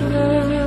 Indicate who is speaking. Speaker 1: love.